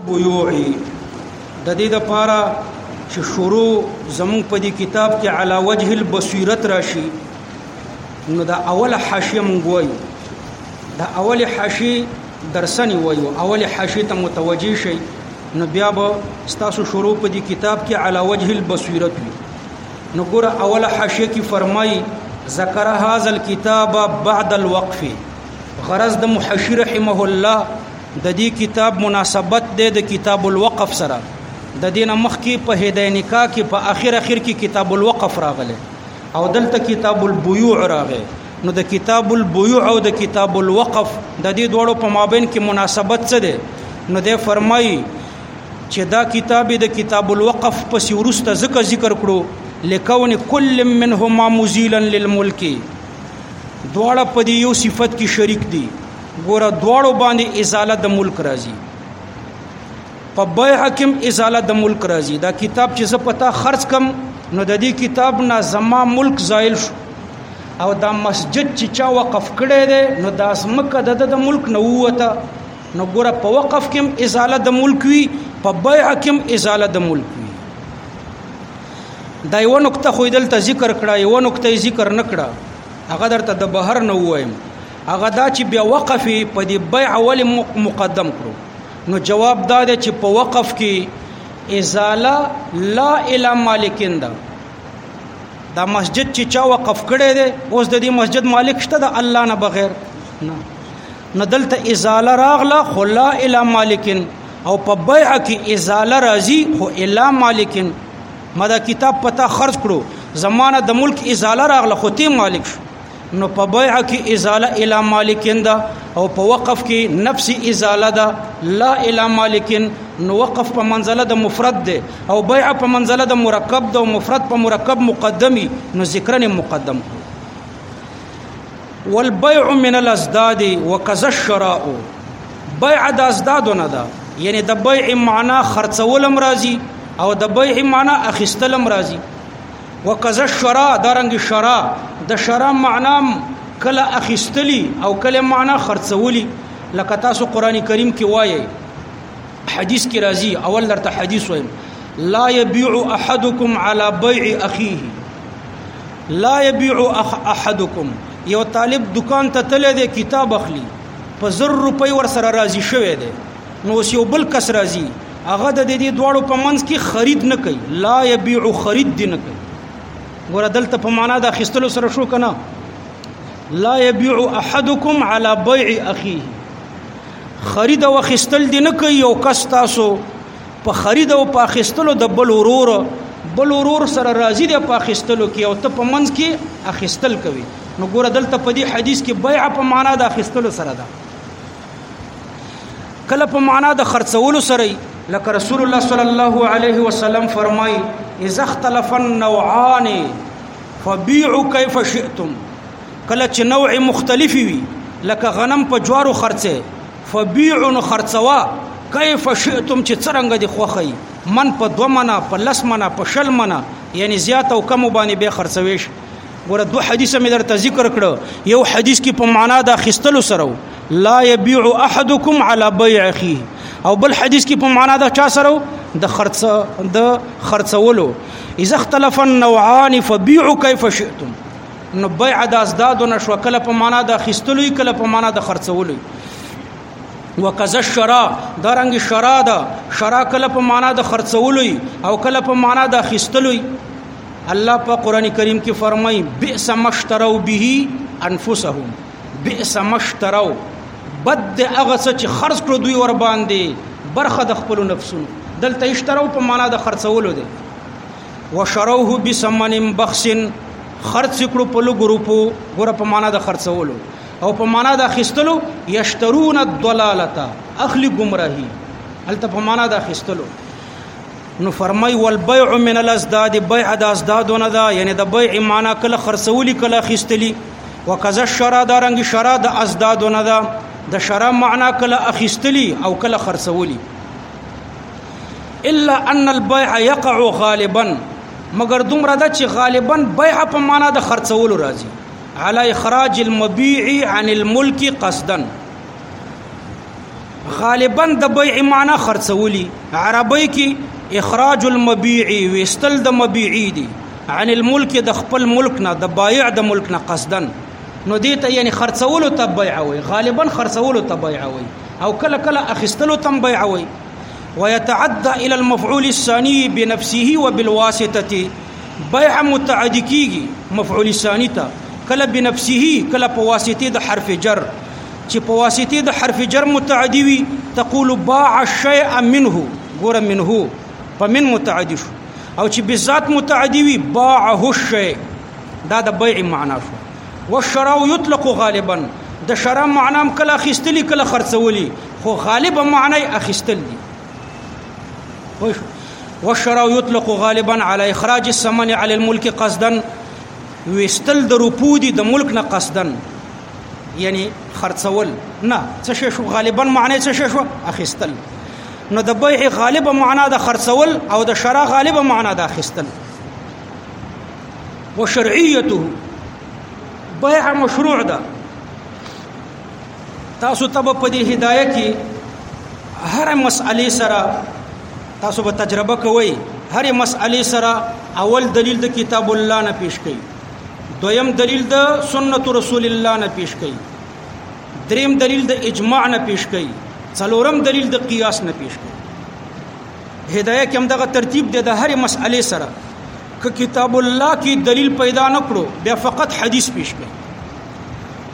بيوعي د دې د پاره چې شروع زموږ په دې کتاب کې علا وجه البصیرت راشي نو دا اوله حاشیه مونږ وایو دا اوله حاشیه درسنی وایو اوله حاشیه ته متوجی شي نو بیا به ستاسو شروع په دې کتاب کې علا وجه البصیرت وي نو ګوره اوله حاشیه کې فرمایي ذکر هاذ الكتاب بعد الوقف غرض د محشر رحمه الله د دې کتاب مناسبت دی د کتاب الوقف سره د دین مخ کې په هدايه نکاح کې په اخر اخر کې کتاب الوقف راغله او دلته کتاب البيوع راغی نو د کتاب البيوع او د کتاب الوقف د دې دوړو په مابین کې مناسبت څه دی نو د فرمایي چې دا کتاب د کتاب الوقف په سیورسته ذکر ذکر کړو لکون کل منهما مزیلا للملک دواړه په دې یو صفت کې شریک دي ګوره دواړو باندې ازاله د ملک راځي په بای حکم ازاله د ملک راځي دا کتاب چې زه پتا خرج کم نو د دې کتاب نه زما ملک زایل شو او دا مسجد چې چا وقف کړی دی نو دا سمکه د د ملک نه وته نو ګوره په وقف کې ازاله د ملک وی په بای حکم ازاله د ملک وی دا یو نقطه خو دلته ذکر کړه یو نقطه ذکر نکړه هغه درته د بهر نه وایم هغه دا چې بیا وقف په دې بیع ول مقدم کړو نو جواب دا دی چې په وقف کې ازاله لا اله مالکین ده دا مسجد چې چا وقف کړي دي اوس د دې مسجد مالک شته د الله نه بغیر نه نو دلته ازاله راغله خلا اله مالکین او په بیع کې ازاله راځي خو اله مالکین ما دا کتاب پتا خرج کړو زمانه د ملک ازاله راغله خو ته مالک شو نو په بیع کې ازاله اله مالکین ده او په وقف کې نفس ازاله ده لا اله مالکین نو وقف په منزله د مفرد ده او بیع په منزله د مرکب ده او مفرد په مرکب مقدمی نو ذکرن مقدم والبيع من الازداد وكذا الشراء بيع د ازداد نه ده یعنی د بیع معنا خرڅولم راضی او د بیع معنا اخیستلم راضی وکذ الشرا دارنګ شرا د شرا معنا کله اخیستلی او کله معنا خرڅولی لکه تاسو قران کریم کې وایي حدیث کې راځي اول درته حدیث وایم لا يبيع احدكم على بيع اخيه لا يبيع احدكم یو طالب دکان ته تل دی کتاب اخلي په زر روپۍ ور سره راضي شوی دی نو اوس یو بل کس راضي هغه د دې دواړو په منځ کې خرید نه کوي لا یبيع خرید دی نه کوي ګوره دلته په معنا د اخیستلو سره شو کنه لا یبيع احدکم علی بیع اخیه خرید او اخیستل دی نه کوي یو کس تاسو په خرید او په اخیستلو د بل ورور بل ورور سره راضی دی په اخیستلو کې او ته په منځ کې اخیستل کوي نو ګوره دلته په دې حدیث کې بیع په معنا د اخیستلو سره ده کله په معنا د خرڅولو سره لکه رسول الله صلی الله علیه وسلم فرمای اذا اختلف النوعان فبيعوا كيف شئتم کله چې نوع مختلف وي لکه غنم په جوارو خرڅه فبيعوا خرڅوا کیف شئتم چې څرنګه دی خوخی من په دو منا په لس منا په شل منا یعنی زیات او کم باندې به خرڅوي شي ګوره دوه حدیث مې درته ذکر کړو یو حدیث کې په معنا د خستلو سره لا یبيع احدکم علی بیع اخیه او بل حدیث کې په معنا د چا سره د خرڅ د خرڅولو اذا اختلف النوعان فبيعوا كيف شئتم نو بیع د ازداد نشو کله په معنا د خستلو کله په معنا د خرڅولو وکذ الشرا دا رنګ شرا ده شرا کله په معنا د خرڅولوي او کله په معنا د خستلوي الله په قران کریم کې فرمایي بئس مشترو به انفسهم بئس مشترو بد هغه څه چې خرج کړو دوی ور باندې برخه د خپل نفسونو دلته اشتراو په معنا د خرڅولو دي وشروه بسمن بخس خرڅ کړو په لګروپو ګور په معنا د خرڅولو او په معنا د اخیستلو یشترون الضلالتا اخلی گمراهی هلته په معنا د اخیستلو نو فرمای والبيع من الازداد بيع د ازدادونه ده یعنی د بيع معنا کله خرڅولی کله اخیستلی وکذا الشرا دا رنګ شرا د ازدادونه ده د شرا معنا کله اخیستلی او کله خرڅولی الا ان البيع يقع غالبا مگر دومره ده چې غالبا بيع په معنا د خرڅولو راځي علی اخراج المبيع عن الملك قصدا غالبا د بیع معنی خرڅولی عربی کې اخراج المبيع وستل د مبيعي دي عن الملك د خپل ملک نه د بایع د ملک نه قصدا نو دې ته یعنی خرڅولو ته بیع وي غالبا خرڅولو ته بیع وي او کله کله اخستلو ته بیع وي ويتعدى الى المفعول الثاني بنفسه وبالواسطه بيع متعدي کیږي مفعول ثاني ته کله بنفسه کله په واسطه د حرف جر چې په واسطه د حرف جر متعدي وي تقول باع الشيء منه ګور منه په من متعدي شو او چې بذات متعدي وي باعه الشيء دا د بيع معنا شو والشراء يطلق غالبا د شراء معنا کله خستلی کله خرڅولی خو غالبا معنی اخستل دي والشراء يطلق غالبا على اخراج الثمن على الملك قصدا ويستل د روپو دي د ملک نه قصدا یعنی خرڅول نه څه شو غالبا معنی څه شو اخیستل نو د بیع غالبا معنا د خرڅول او د شرع غالبا معنا د اخیستل وشرعیته بیع مشروع ده تاسو ته په دې هدايه کې هر مسئله سره تاسو به تجربه کوئ هر مسئله سره اول دلیل د کتاب الله نه پیش کړئ دویم دلیل د سنت رسول الله نه پیش کړئ دریم دلیل د اجماع نه پیش کړئ څلورم دلیل د قیاس نه پیش کړئ هدايه کې هم دغه ترتیب دی د هر مسئله سره که کتاب الله کې دلیل پیدا نکړو بیا فقط حدیث پیش کړئ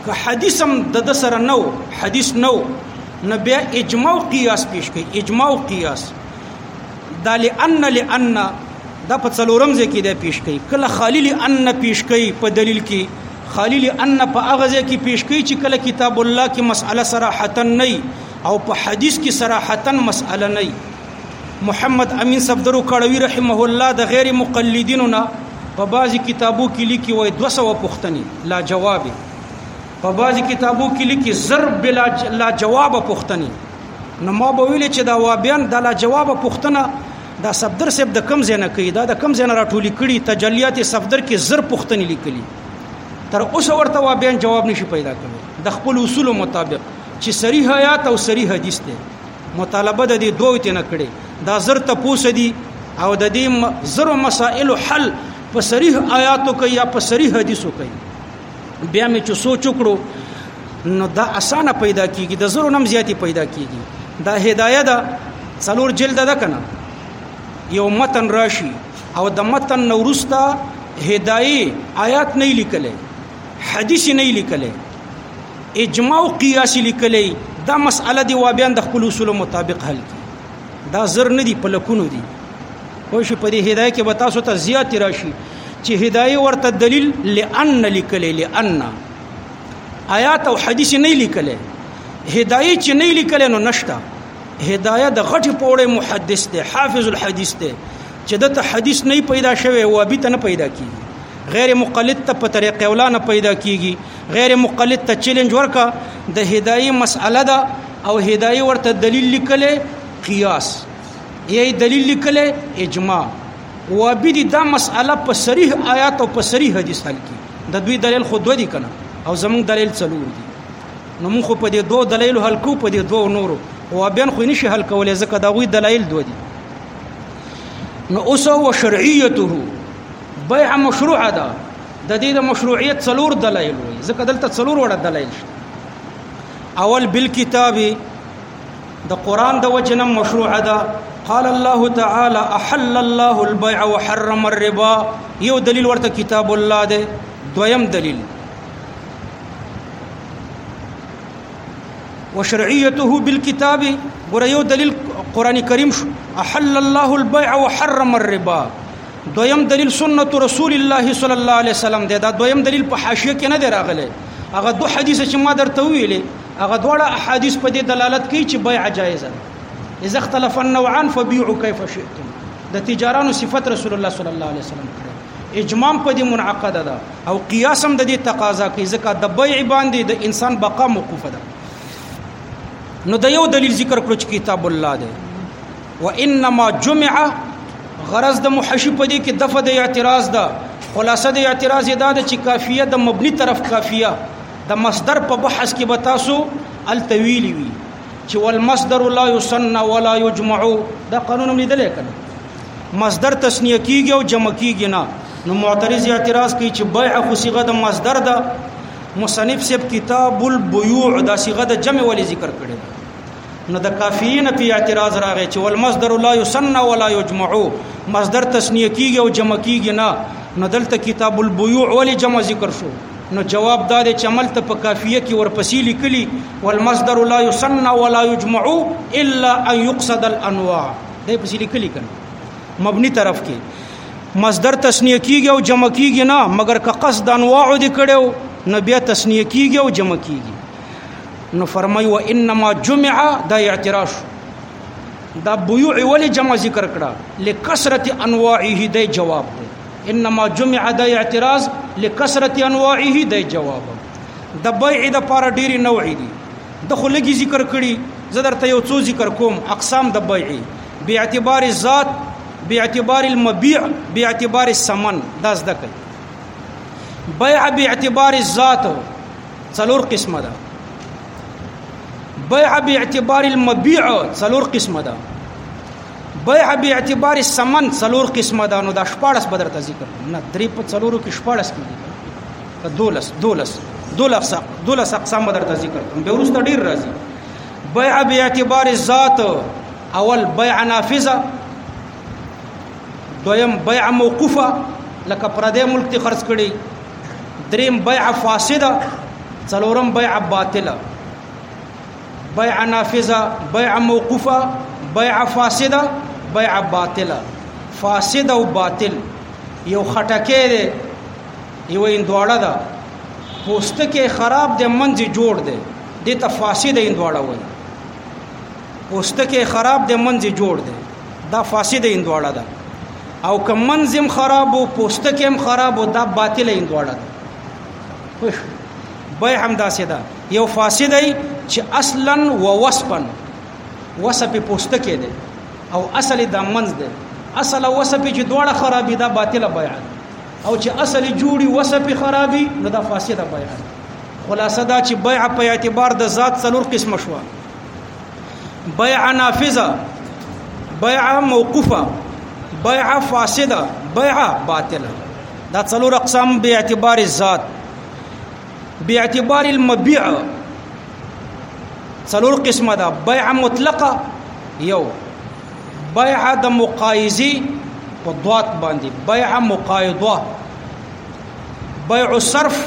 که حدیث هم د د سره نو حدیث نو نو بیا اجماع قیاس پیش کوي اجماع قیاس دا لئن لئن دا په څلورم ځای کې دا پیش کوي کله خالی لئن پیش کوي په دلیل کې خالی لئن په هغه ځای کې پیش کوي چې کله کتاب الله کې مسأله صراحتا نه او په حدیث کې صراحتا مسأله نه محمد امین صفدرو کړوی رحمه الله د غیر مقلدینو نه په بعضی کتابو کې لیکي وای 200 پښتني لا جواب په بعضی کتابو کې لیکي ضرب بلا لا جواب پښتني نو ما به ویل چې دا وابیان د لا جواب پښتنه دا صفدر سب د کم زنه کوي دا د کم زنه راټولي کړي تجلیات صفدر کې زر پښتني لیکلي تر اوسه ورته وا بیان جواب نشي پیدا کړي د خپل اصول مطابق چې صریح آیات او صریح حدیث ته مطالبه د دې دوه تنه کړي دا زر ته پوسه دي او د دې زر مسائل حل په صریح آیاتو کې یا په صریح حدیثو کې بیا مې چې سوچ وکړو نو دا اسانه پیدا کیږي د زر نم زیاتی پیدا کیږي دا هدايه ده څلور جلد ده کنه یو متن راشي او د متن نورستا هدايه آیات نه لیکلې حدیث نه لیکلی اجماع او قیاس لیکلی دا مسأله دی وابیان د خپل اصول مطابق حل کی دا زر نه دی په لکونو دی خو شي په دې هدايه کې به تاسو ته زیات راشي چې هدايه ورته دلیل لئن لیکلی لئن آیات او حدیث نه لیکلی هدايه چې نه لیکلی نو نشته هدايه د غټي پوره محدث دی حافظ الحديث دی چې دته حدیث نه پیدا شوی او ابي ته نه پیدا کیږي غیر مقلد ته په طریق اولا نه پیدا کیږي غیر مقلد ته چیلنج ورکا د هدايه مسأله ده او هدايه ورته دلیل لیکلې قیاس یی دلیل لیکلې اجماع و بيدي دا مسأله په صریح آیات او په صریح حدیث حل کی د دوی دلیل خو دوه دي کنه او زمونږ دلیل څلور دي نو موږ په دې دوه دلیل حل کو په دې دوه نورو او بین خو نشي حل کولای ځکه دا غوي دلایل دوه دي نو اوس او شرعیته بیع مشروع ده د دې د مشروعیت څلور دلایل وي ځکه دلته څلور وړه دلایل شته اول بالکتاب د قران د وجنه مشروع ده قال الله تعالی احل الله البيع وحرم الربا یو دلیل ورته کتاب الله ده دویم دلیل وشرعيته بالكتاب ګره یو دلیل قران کریم احل الله البيع وحرم الربا دویم دلیل سنت رسول الله صلی الله علیه وسلم دی دا دویم دلیل په حاشیه کې نه دی راغلی هغه دوه حدیث چې ما درته ویلې هغه دواړه احادیث په دې دلالت کوي چې بیع جایز ده اذا اختلف النوعان فبيعوا كيف شئتم د تجارانو صفت رسول الله صلی الله علیه وسلم کړی اجماع په دې منعقد ده او قیاس هم د دې تقاضا کوي ځکه د بیع باندې د انسان بقا موقوفه ده نو د یو دلیل ذکر کړو چې کتاب الله ده وانما جمع غرض د محشی په دې کې دفه د اعتراض ده خلاصه د اعتراض دا ده چې کافیه د مبني طرف کافیه د مصدر په بحث کې به تاسو التویل وی چې والمصدر لا يسن ولا يجمع دا قانون لیدل کړه مصدر تسنیه کیږي او جمع کیږي نه نو معترض اعتراض کوي چې بیع خو صيغه د مصدر ده مصنف سب کتاب البيوع دا صيغه د جمع ولې ذکر کړي نو د کافیین په اعتراض راغی چې ول مصدر لا یسن ولا یجمع مصدر تسنیه کیږي او جمع کیږي نه نو دلته کتاب البیوع ول جمع ذکر شو نو جواب دا دی چې عمل ته په کافیه کې ورپسې لیکلی ول مصدر لا یسن ولا یجمع الا ان یقصد الانواع دې پسې لیکلی کړه مبني طرف کې مصدر تسنیه کیږي او جمع کیږي نه مګر که قصد انواع دې کړو نو بیا تسنیه کیږي او جمع کیږي نو فرمای و انما جمع دا اعتراض دا بيوع ولې جمع ذکر کړه لکثرت انواعه د جواب دی انما جمع دا اعتراض لکثرت انواعه د جواب د بيع د پاره ډېری نوع دي د خلګي ذکر کړي زه درته یو څو ذکر کوم اقسام د بيع به اعتبار ذات به اعتبار المبيع به اعتبار الثمن دا زده کړئ بيع به اعتبار الذات څلور قسمه ده بيع باعتبار المبيع څلور قسمه ده بيع باعتبار الثمن څلور قسمه ده نو دا شپارس بدر ته ذکر نه درې په څلورو کې شپارس کېږي دولس دولس دولس دولس اقسام بدر ته ذکر کوم به ورسته ډیر راځي بيع باعتبار الذات اول بيع نافذه دویم بيع موقوفه لکه پردې ملک ته خرڅ کړي دریم بیع فاسده څلورم بیع باطله بیع نافذه بیع موقوفه بیع فاسده بیع باطله فاسد او باطل یو خټکه دی یو اندواړه ده پوستکه خراب دی منځ جوړ دی د ته فاسد اندواړه وایي پوستکه خراب دی منځ جوړ دی دا فاسد اندواړه ده او که منځم خراب او پوستکی هم خراب او دا باطل اندواړه ده خوش به هم داسې ده یو فاسد ای چې اصلا و وصفا وصف پوستکی ده او اصل د منځ ده اصل وصف چې دواړه خرابې دا باطل بیع او چې اصل جوړي وصف خرابې نو دا فاسد بیع خلاصه دا چې بیع په اعتبار د ذات څلور قسم شوه بیع نافذه بیع موقوفه بیع فاسده بیع باطله دا څلور اقسام به اعتبار ذات باعتبار المبيع څلور قسمه ده بيع مطلقه يو بيع دا مقايزي قدوات باندي بيع مقايضة بيع الصرف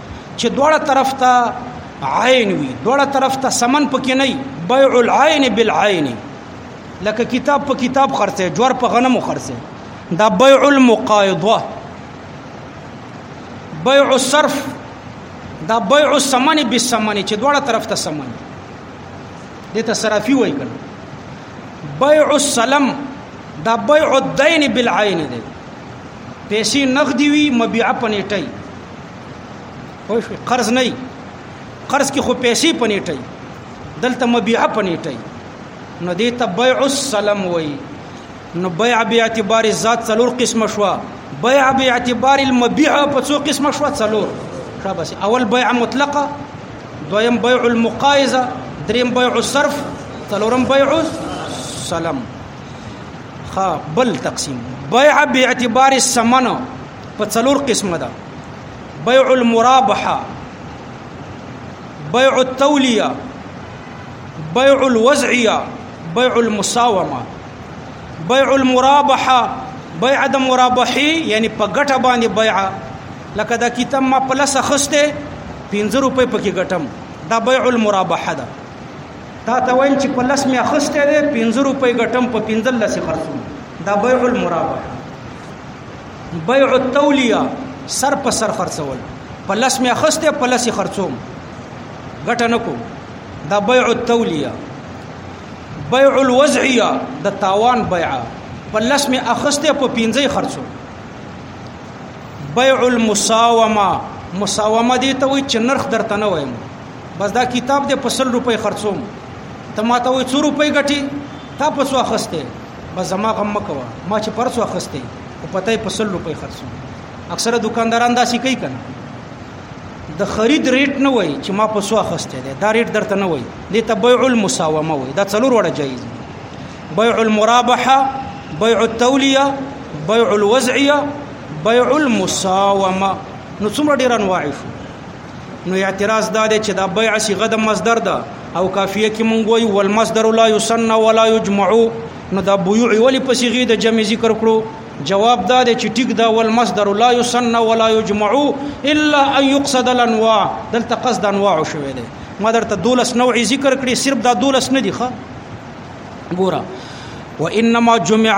چې دوړه طرف ته عین وي دوړه طرف ته سمن پکې نه بیع العین بالعین لکه کتاب په کتاب خرڅه جوړ په غنمو خرڅه دا بیع المقایضه بیع الصرف دا بیع الثمن بالثمن چې دوړه طرف ته سمن دې ته صرافي وایي کنه بیع السلم دا بیع الدین بالعین دی پیسې نقدي وي مبيعه پنيټي خو شو قرض نه قرض کې خو پیسې پنيټي دلته مبيعه پنيټي نو دې ته بيع السلام وای نو بيع به اعتبار ذات څلور قسمه شو بيع به اعتبار المبيع په څو قسمه شو څلور شو بس اول بيع مطلقه دویم بيع المقايزه دریم بيع الصرف څلورم بيع السلام خا بل تقسیم بيع به اعتبار الثمن په څلور قسمه ده بيع المرابحه بيع التوليه بيع الوزعيه بيع المساومه بيع المرابحه بيع د مرابحه یعنی په ګټه باندې بيع لکه دا کتاب ما په لسه خسته 15 روپۍ پکې ګټم دا بيع المرابحه ده تا ته وایم چې په لس مې اخسته ده 15 روپۍ ګټم په 15 لسه خرڅوم دا بيع المرابحه بیع التولیه سر په سر خرڅول په لس مې اخسته په لس خرڅوم ګټه نکوم دا بیع التولیه بیع الوضعیه د تاوان بیع په لس مې اخسته په 15 خرڅوم بیع المساومه مساومه دي ته وي چې نرخ درته نه وایم بس دا کتاب دې په 100 روپۍ خرڅوم ته ماته وي 100 روپۍ ګټي تا په څو اخسته بس زما غم مکوه ما چې پرسو اخستې او پته په سل روپۍ خرڅو اکثره دکانداران داسې کوي کنه د خرید ریټ نه وای چې ما په سو اخستې ده دا ریټ درته نه وای د تبع المساومه وای دا څلور وړه جایز بيع المرابحه بيع التوليه بيع الوزعيه بيع المساومه نو څومره ډیر انواع شو نو اعتراض دا دی چې دا بیع صيغه د مصدر ده او کافیه کې مونږ وایو والمصدر لا يسن ولا يجمع نو دا بيوع ولی په صيغه د جمع ذکر کړو جواب دا دی چې ټیک دا والمصدر لا يسن ولا يجمع الا ان يقصد الانواع دلته قصد انواع شوی دی ما درته دولس نوع ذکر کړی صرف دا دولس نه دی ښه ګوره وانما جمع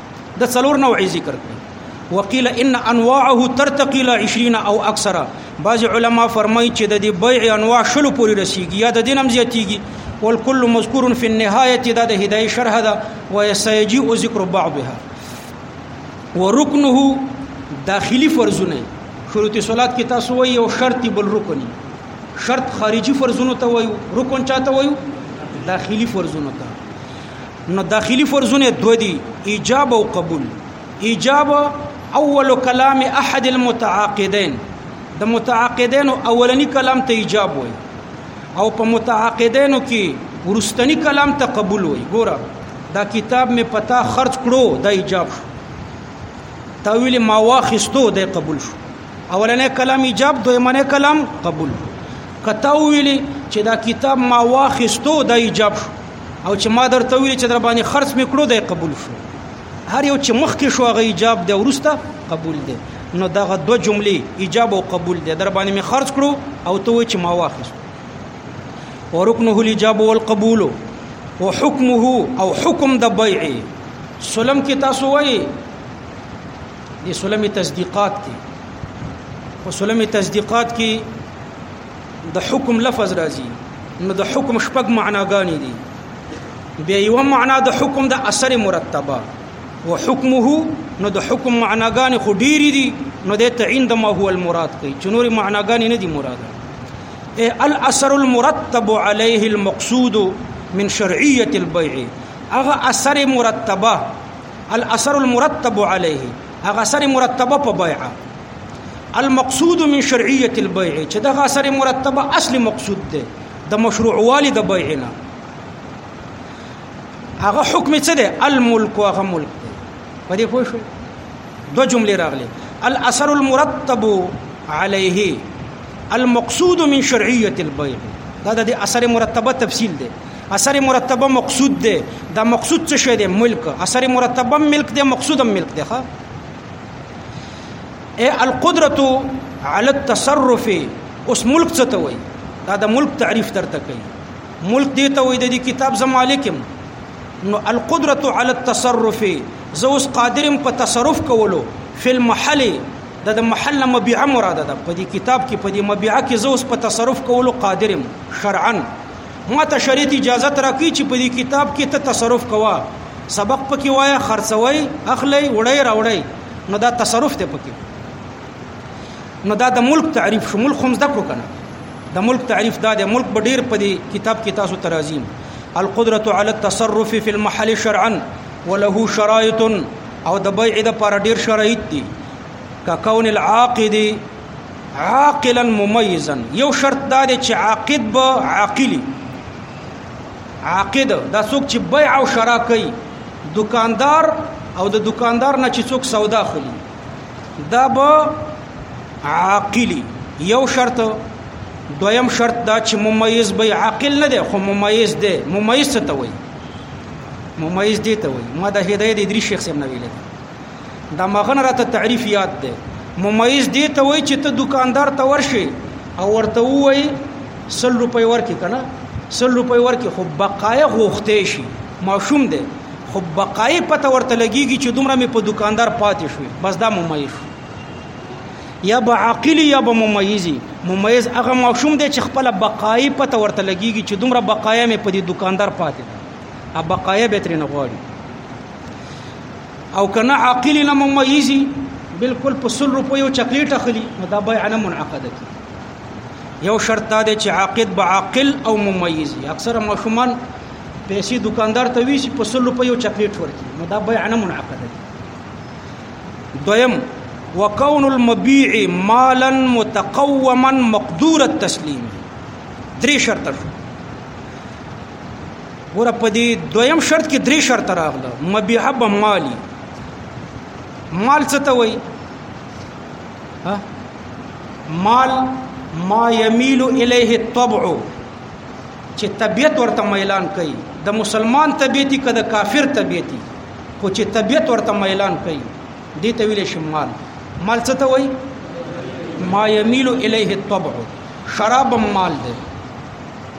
د څلور نوعي ذکر کړی وقيل ان انواعه ترتقي الى 20 او اکثر بعض علما فرمایي چې د دې بيع انواع شلو پورې رسیږي یا د دینم زیاتیږي والکل مذکور فی النهایه دا د هدايه شرح ده ويسيجيء ذکر بعضها وركنه داخلي فرضونه شروط صلات کې تاسو وایي او شرط بل رکني شرط خارجي فرضونه ته وایو رکن چاته وایو داخلي فرضونه ته نو داخلي فرضونه دوه دي ایجاب او قبول ایجاب اول کلام احد المتعاقدين د متعاقدين اولنی کلام ته ایجاب وي او په متعاقدين کې ورستنی کلام ته قبول وي ګوره دا کتاب می پتا خرج کړو دا ایجاب شو تاویل ما واخستو دا قبول شو اولنې کلام ایجاب دویمنه کلام قبول کته ویلی چې دا کتاب ما واخستو دا ایجاب شو او چې ما درته ویل چې در باندې خرڅ مې کړو دی قبول شو هر یو چې مخکې شو هغه ایجاب دی ورسته قبول دی نو دغه دو جملې ایجاب او قبول دی در باندې مې خرڅ کړو او ته وای چې ما واخیست ورکنه الاجاب والقبول وحكمه او حکم د بیع سلم کې تاسو وای د سلم تصدیقات کې په سلم تصدیقات کې د حکم لفظ راځي نو د حکم شپږ معناګانې دي بیا یو معنا د حکم د اثر مرتبه وحکمه نو د حکم معناګانې خو ډېری دي نو د تعین د ما هو المراد کوي چې نورې معناګانې نه دي مراد الاثر المرتب عليه المقصود من شرعيه البيع هغه اثر مرتبه الاثر المرتب عليه هغه سره مرتبه په بیعه المقصود من شرعیت البیع چې دغه سره مرتبه اصلي مقصود دی د مشروع والی د بیع نه هغه حکم څه دی الملک هغه ملک دی په دې پوه شو دو جملې راغلي الاثر المرتب عليه المقصود من شرعيه البيع دا د اثر مرتبه تفصیل دی اثر مرتبه مقصود دی دا مقصود څه شی دی ملک اثر مرتبه ملک دی مقصود ملک دی ښا اے القدرت علی التصرف اوس ملک څه ته وای دا د ملک تعریف درته کوي ملک دی ته وای د دې کتاب زم مالکم نو القدرت علی التصرف زه اوس قادرم په تصرف کولو فی المحل د د محل مبيعه مراده ده په دې کتاب کې په دې مبيعه کې زه اوس په تصرف کولو قادرم شرعا ما ته شریعت اجازه راکوي چې په دې کتاب کې ته تصرف کوه سبق پکې وایه خرڅوي اخلي وړي راوړي نو دا تصرف ته پکې نو دا د ملک تعریف شو ملک هم ذکر کنه د ملک تعریف دا د ملک به ډیر په دې کتاب کې تاسو ترازیم القدرة على التصرف في المحل شرعا وله شرائط او د بيع د پر ډیر شرایط دي ککون العاقد عاقلا ممیزا یو شرط دا دی چې عاقد به عاقلی عاقد دا څوک چې بیع او شرا کوي دکاندار او د دکاندار نه چې څوک سودا خلی دا به عاقلی یو شرط دویم شرط دا چې ممیز به عاقل نه دی خو ممیز دی ممیز څه ته وایي ممیز دی ته وایي ما د هدايه د ادري شیخ سم نه ویل دا مغن راته تعریف یاد دی ممیز دی ته وای چې ته دکاندار ته ورشي او ورته وای 100 روپۍ ورکې کنه 100 روپۍ ورکې خو بقایه غوښته شي ماشوم دی خو بقایه پته ورته لګیږي چې دومره مې په دکاندار پاتې شوې بس دا ممیز یا به عاقلی یا به ممیزی ممیز هغه ماشوم دی چې خپل بقایه پته ورته لګیږي چې دومره بقایه مې په دې دکاندار پاتې ده ا بقایه به ترې نه غواړي او کنه عاقل نه ممیزي بالکل په 100 روپیو یو چاکلیټ اخلي نو دا بیع نه منعقده کی یو شرط دا دی چې عاقد به عاقل او ممیز وي اکثره ماشومان پیسې دکاندار ته ویسي په 100 روپیو چاکلیټ ورکي نو دا بیع نه منعقده کی دویم وکون المبيع مالا متقوما مقدور التسليم درې شرط شو ګوره په دې دویم شرط کې درې شرط راغله مبيح بمالي مال څه ته وایي ها مال ما يميل اليه الطبع چې طبيعت ورته ميلان کوي د مسلمان طبيعتي کده کافر طبيعتي خو چې طبيعت ورته ميلان کوي دې ته ویل شي مال مال څه ته وایي ما يميل اليه الطبع شراب مال دی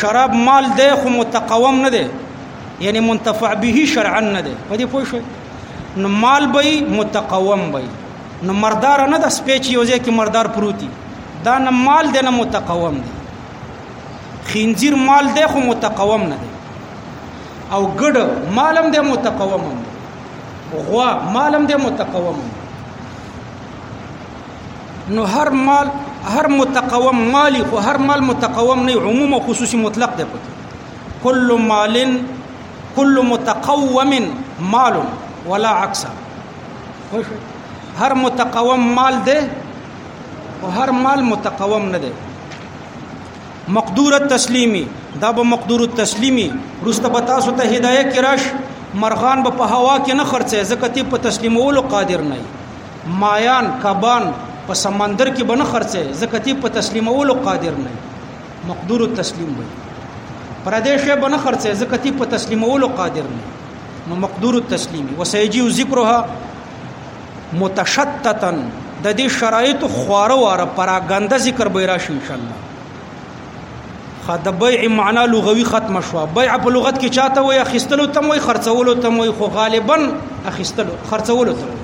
شراب مال دی خو متقوم نه دی یعنی منتفع به شرعا نه دی په دې پوه شئ نو مال به متقوم به نو مردار نه د سپیچ یو ځای کې مردار پروتي دا نه مال دی نه متقوم دی خنزیر مال دی خو متقوم نه دی او ګډ مالم دی متقوم دی غوا مالم دی متقوم دی نو هر مال هر متقوم مالی خو هر مال متقوم نه عموم او خصوصي مطلق دی پکې کل مال کل متقوم مال ولا عكس هر متقوم مال دی او هر مال متقوم نه دی مقدور التسلیمی دا به مقدور التسلیمی رسته به تاسو ته هدايه کې راش مرغان به په هوا کې نه خرڅه ځکه تی په تسلیمولو قادر نه مایان کبان په سمندر کې بنه خرڅه ځکه تی په تسلیمولو قادر نه مقدور التسلیم وي پردې شی بنه خرڅه ځکه تی په تسلیمولو قادر نه نو مقدور التسلیم وسیجی ذکرها متشتتا د دې شرایط خواره واره پراګند ذکر به راشي ان شاء الله خا د بیع معنا لغوي ختم شو بیع په لغت کې چاته وي اخیستلو تم وي خرڅولو تم وي خو غالبا اخیستلو خرڅولو تم وي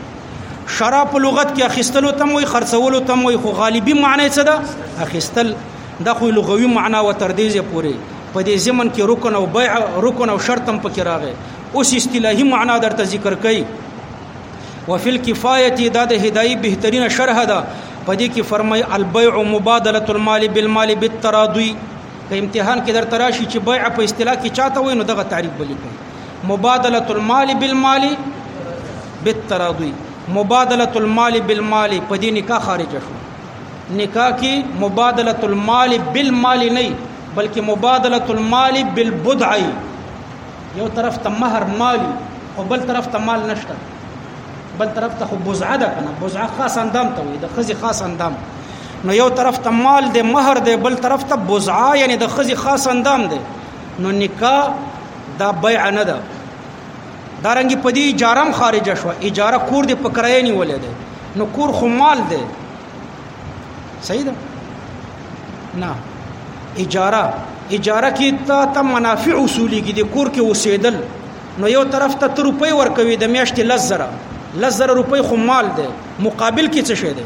شرا په لغت کې اخیستلو تم وي خرڅولو تم وي خو غالبي معنی څه ده اخیستل د خو لغوي معنا و تر دې ځې پوري په دې زمن کې رکن او بیع رکن او شرط هم پکې راغی اوس اصطلاحي معنا درته ذکر کړي وفي الكفايه دا د هدايه بهترینه شرح ده په دې کې فرمای البيع مبادله المال بالمال بالتراضي که امتحان کې درته راشي چې بيع په اصطلاح کې چاته وي نو دغه تعریف بلی کوي مبادله المال بالمال بالتراضي مبادله المال بالمال په دې نکاح خارج شو نکاح کې مبادله المال بالمال نه بلکې مبادله المال بالبدع یو طرف ته مہر مالی او بل طرف ته مال نشته بل طرف ته خو بزعه ده کنه بزعه خاص اندام ته وي د خزي خاص اندام نو یو طرف ته مال دی مہر دی بل طرف ته بزعه یعنی د خزي خاص اندام دی نو نکاح دا بیع نه ده دارنګ په دې اجاره هم خارج شو اجاره کور دې په کرایه نیولې ده نو کور خو مال ده صحیح ده نه اجاره اجاره کې ته ته منافع اصولي کې د کور کې اوسېدل نو یو طرف ته تر روپۍ ورکوي د میاشتې لزره لزره روپۍ خو مال ده مقابل کې څه شي ده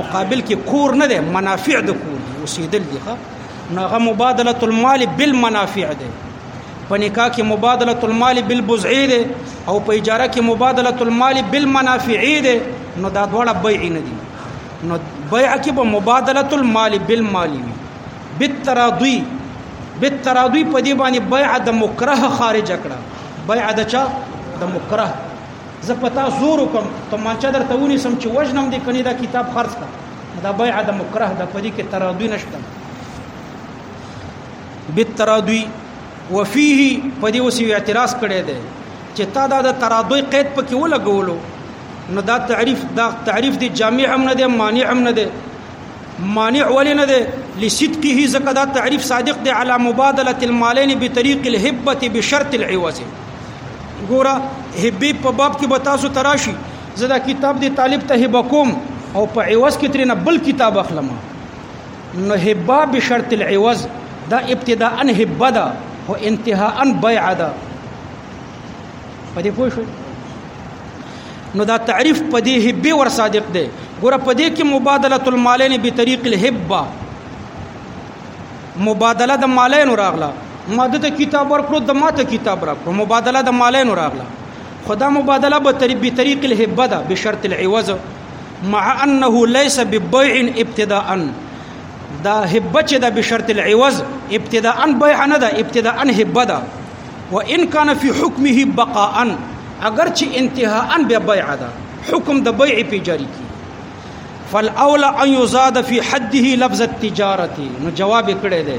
مقابل کې کور نه ده منافع د کور اوسېدل دي ښه نو هغه مبادله المال بالمنافع ده په نکاح کې مبادله المال بالبزعی ده او په اجاره کې مبادله المال بالمنافعی ده نو دا دواړه بیع نه دي نو بیع کې به مبادله المال بالمال وي بالتراضی بالتراضی په دې باندې بیع د مکره خارج کړه بیع د چا د مکره زه پتا زور کوم ته مانچا درته ونی سم چې وجنم دې کني دا کتاب خرڅ کړه دا بیع د مکره د پدې کې تراضی نشته بالترادوی وفيه په دې اوس یو اعتراض کړی دی چې تا دا د ترادوی قید پکې ولګولو نو دا تعریف دا تعریف دی جامع هم نه دی مانع هم نه دی مانع ولې نه دی لصدقه زکه دا تعریف صادق دی علی مبادله المالین بطریق الهبه بشرط العوض ګوره هبه په باب کې به تاسو تراشي زه دا کتاب دی طالب ته هبه کوم او په عوض کې ترنه بل کتاب اخلم نو هبه بشرط العوض دا ابتداء هبه ده او انتهاء بيع ده په دې پوه شئ نو دا تعریف په دې هبه ور صادق دی ګوره په دې کې مبادله المالین به طریق الهبه مبادله د مالین راغله ماده ته کتاب ورکړو د ماته کتاب راکړو مبادله د مالین راغله خدا مبادله به طریق الهبه ده بشرط العوض مع انه ليس ببيع ابتداء دا هبه چې د بشرط العوض ابتداء بيع نه ده ابتداء هبه ده وان كان في حكمه بقاء اگر چې انتهاء به بيع ده حکم د بيع په جاری کی فالاولى ان يزاد في حده لفظ التجاره نو جواب کړی دی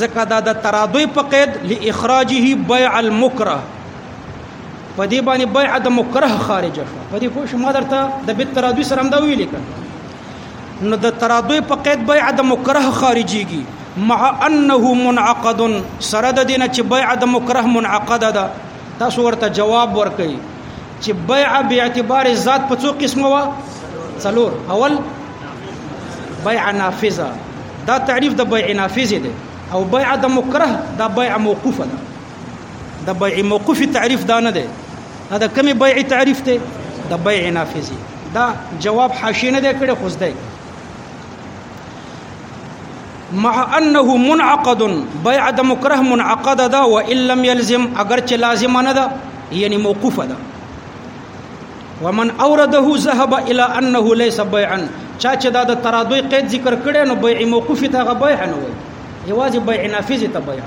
ځکه دا د ترادوی په قید لاخراجه بیع المکره په دې باندې بیع د مکره خارج شو په دې پوه شم درته د بیت ترادوی سره هم دا ویل کړه نو د ترادوی په قید بیع د مکره خارجيږي مع انه منعقد سره د دینه چې بیع د مکره منعقده ده تاسو ورته جواب ورکړئ چې بیعه به اعتبار ذات په څو قسمه وا څلور اول بیعه نافذه دا تعریف د بیع نافذه دی او بیعه د مکره دا بیعه موقوفه ده د بیع موقوف تعریف دا نه دی دا د کمی بیع تعریف دی د بیع نافذه دا جواب حاشیه نه دی کړی خو زده مع انه منعقد بيع د مکره منعقد ده و ان لم يلزم اگر چې لازم نه ده یعنی موقوفه ده ومن اورده ذهب الى انه ليس بيعا چا چې دا د ترادوی قید ذکر کړي نو بيع موقوف ته غ بيع نه وي یوازې بيع نافذ ته بيع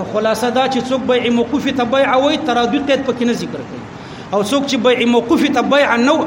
نو خلاصه دا چې څوک بيع موقوف ته بيع وي ترادوی قید پکې نه ذکر کوي او څوک چې بيع موقوف ته بيع نه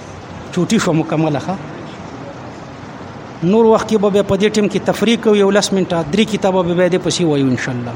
چوټي شو مکمله ښه نور وخت کې به په دې ټیم کې تفریق کوي یو لس منټه درې کتابه به به دې پسې وایو ان شاء الله